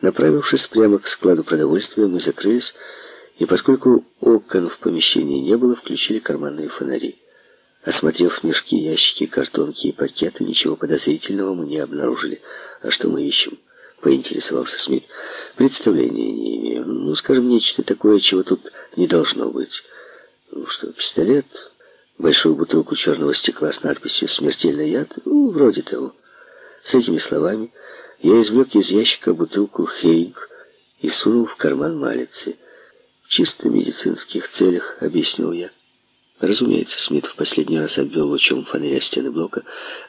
Направившись прямо к складу продовольствия, мы закрылись, и поскольку окон в помещении не было, включили карманные фонари. Осмотрев мешки, ящики, картонки и пакеты, ничего подозрительного мы не обнаружили. А что мы ищем? Поинтересовался Смит. Представления не имею. Ну, скажем, нечто такое, чего тут не должно быть. Ну что, пистолет? Большую бутылку черного стекла с надписью «Смертельный яд»? Ну, вроде того. С этими словами я извлек из ящика бутылку «Хейг» и сунул в карман малицы. В чисто медицинских целях, объяснил я. Разумеется, Смит в последний раз обвел лучом фонаря стены блока,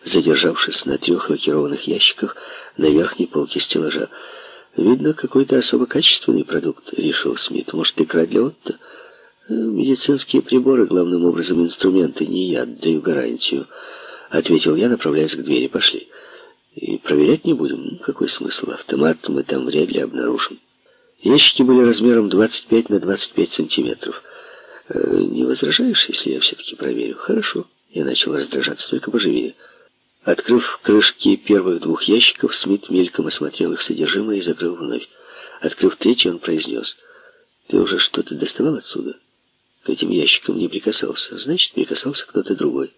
задержавшись на трех лакированных ящиках на верхней полке стеллажа. «Видно, какой-то особо качественный продукт», — решил Смит. «Может, икра для Отто?» «Э, «Медицинские приборы, главным образом инструменты, не я даю гарантию», — ответил я, направляясь к двери. «Пошли». «И проверять не будем? Какой смысл? Автомат мы там вряд ли обнаружим». Ящики были размером 25 на 25 сантиметров. Э, «Не возражаешь, если я все-таки проверю?» «Хорошо». Я начал раздражаться, только поживее. Открыв крышки первых двух ящиков, Смит мельком осмотрел их содержимое и закрыл вновь. Открыв третий, он произнес. «Ты уже что-то доставал отсюда?» К этим ящикам не прикасался. Значит, прикасался кто-то другой.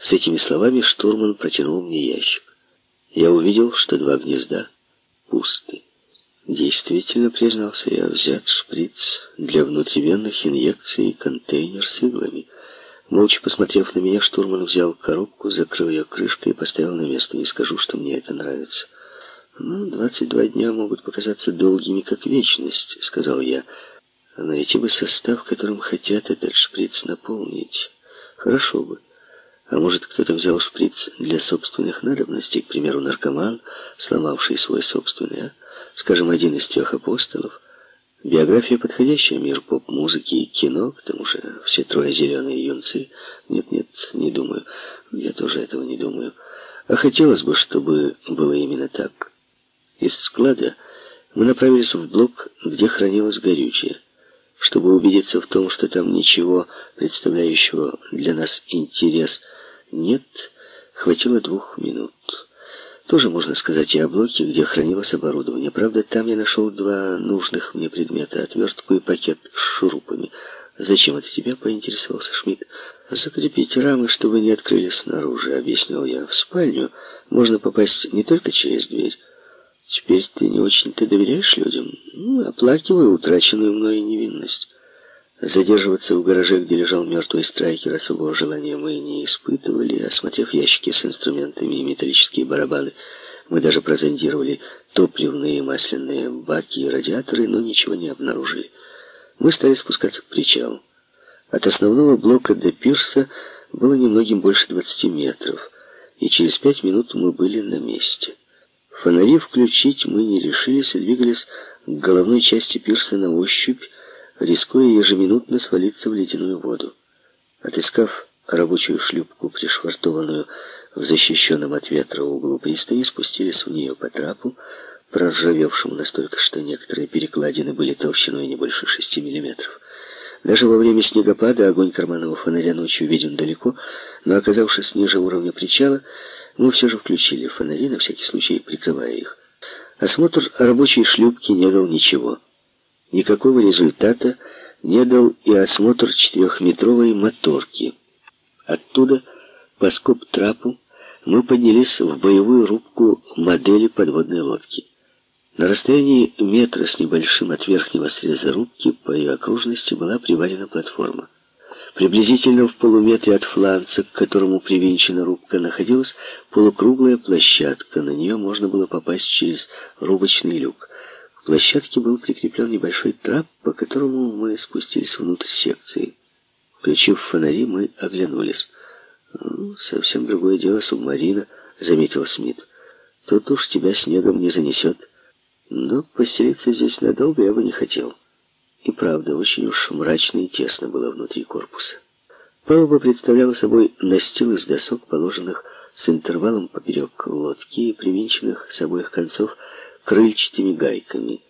С этими словами штурман протянул мне ящик. Я увидел, что два гнезда пусты. Действительно, признался я, взят шприц для внутривенных инъекций и контейнер с иглами. Молча посмотрев на меня, штурман взял коробку, закрыл ее крышкой и поставил на место. Не скажу, что мне это нравится. «Ну, двадцать два дня могут показаться долгими, как вечность», — сказал я. «А найти бы состав, которым хотят этот шприц наполнить. Хорошо бы. А может, кто-то взял шприц для собственных надобностей, к примеру, наркоман, сломавший свой собственный, а? Скажем, один из трех апостолов. Биография подходящая, мир поп-музыки и кино, к тому же все трое зеленые юнцы. Нет-нет, не думаю. Я тоже этого не думаю. А хотелось бы, чтобы было именно так. Из склада мы направились в блок, где хранилось горючее. Чтобы убедиться в том, что там ничего представляющего для нас интерес нет, хватило двух минут. Тоже можно сказать и о блоке, где хранилось оборудование. Правда, там я нашел два нужных мне предмета, отвертку и пакет с шурупами. «Зачем это тебе?» — поинтересовался Шмидт. «Закрепить рамы, чтобы не открылись снаружи», — объяснил я. «В спальню можно попасть не только через дверь. Теперь ты не очень-то доверяешь людям? Ну, оплакиваю утраченную мной невинность». Задерживаться в гараже, где лежал мертвый страйкер, особого желания мы не испытывали. Осмотрев ящики с инструментами и металлические барабаны, мы даже прозондировали топливные масляные баки и радиаторы, но ничего не обнаружили. Мы стали спускаться к причалу. От основного блока до пирса было немногим больше 20 метров, и через пять минут мы были на месте. Фонари включить мы не решились и двигались к головной части пирса на ощупь, рискуя ежеминутно свалиться в ледяную воду. Отыскав рабочую шлюпку, пришвартованную в защищенном от ветра углу пристани, спустились в нее по трапу, проржавевшему настолько, что некоторые перекладины были толщиной не больше шести миллиметров. Даже во время снегопада огонь карманного фонаря ночью виден далеко, но, оказавшись ниже уровня причала, мы все же включили фонари, на всякий случай прикрывая их. Осмотр рабочей шлюпки не дал ничего. Никакого результата не дал и осмотр четырехметровой моторки. Оттуда, по скоб-трапу, мы поднялись в боевую рубку модели подводной лодки. На расстоянии метра с небольшим от верхнего среза рубки по ее окружности была приварена платформа. Приблизительно в полуметре от фланца, к которому привинчена рубка, находилась полукруглая площадка. На нее можно было попасть через рубочный люк площадке был прикреплен небольшой трап, по которому мы спустились внутрь секции. Включив фонари, мы оглянулись. «Ну, «Совсем другое дело субмарина», — заметил Смит. «Тут уж тебя снегом не занесет. Но поселиться здесь надолго я бы не хотел». И правда, очень уж мрачно и тесно было внутри корпуса. Палуба представляла собой настил из досок, положенных с интервалом поперек лодки и привинченных с обоих концов крыльчатыми гайками.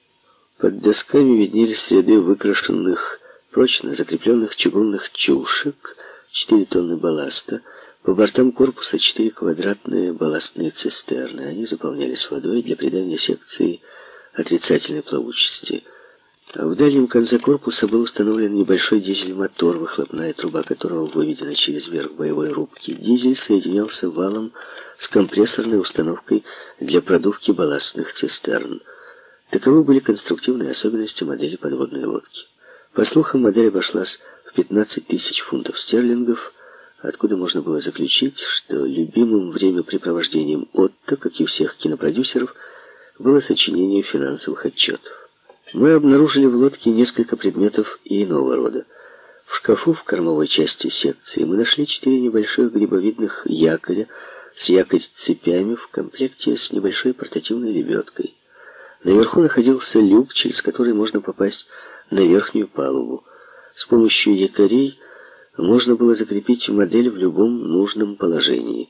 Под досками виднелись ряды выкрашенных, прочно закрепленных чугунных чушек, 4 тонны балласта, по бортам корпуса четыре квадратные балластные цистерны. Они заполнялись водой для придания секции отрицательной плавучести. А в дальнем конце корпуса был установлен небольшой дизель-мотор, выхлопная труба которого выведена через верх боевой рубки. Дизель соединялся валом с компрессорной установкой для продувки балластных цистерн. Таковы были конструктивные особенности модели подводной лодки. По слухам, модель обошлась в 15 тысяч фунтов стерлингов, откуда можно было заключить, что любимым времяпрепровождением Отто, как и всех кинопродюсеров, было сочинение финансовых отчетов. Мы обнаружили в лодке несколько предметов иного рода. В шкафу в кормовой части секции мы нашли четыре небольших грибовидных якоря с якорь-цепями в комплекте с небольшой портативной лебедкой. Наверху находился люк, через который можно попасть на верхнюю палубу. С помощью якорей можно было закрепить модель в любом нужном положении.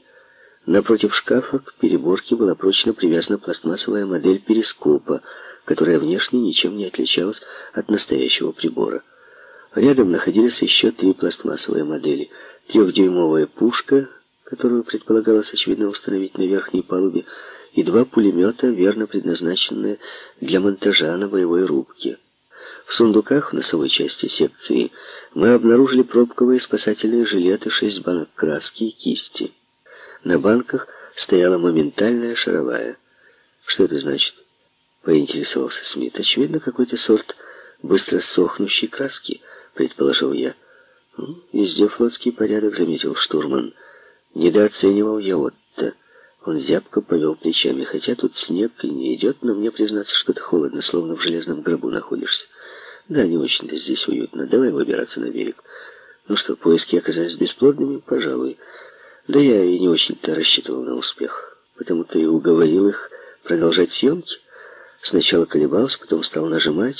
Напротив шкафа к переборке была прочно привязана пластмассовая модель перископа, которая внешне ничем не отличалась от настоящего прибора. Рядом находились еще три пластмассовые модели. Трехдюймовая пушка, которую предполагалось, очевидно, установить на верхней палубе, и два пулемета, верно предназначенные для монтажа на боевой рубке. В сундуках в носовой части секции мы обнаружили пробковые спасательные жилеты, шесть банок краски и кисти. На банках стояла моментальная шаровая. Что это значит? Поинтересовался Смит. Очевидно, какой-то сорт быстро сохнущей краски, предположил я. Везде флотский порядок, заметил штурман. Недооценивал я Отто. Он зябко повел плечами, хотя тут снег и не идет, но мне признаться, что-то холодно, словно в железном гробу находишься. Да, не очень-то здесь уютно. Давай выбираться на берег. Ну что, поиски оказались бесплодными? Пожалуй. Да я и не очень-то рассчитывал на успех. Потому-то и уговорил их продолжать съемки. Сначала колебался, потом стал нажимать.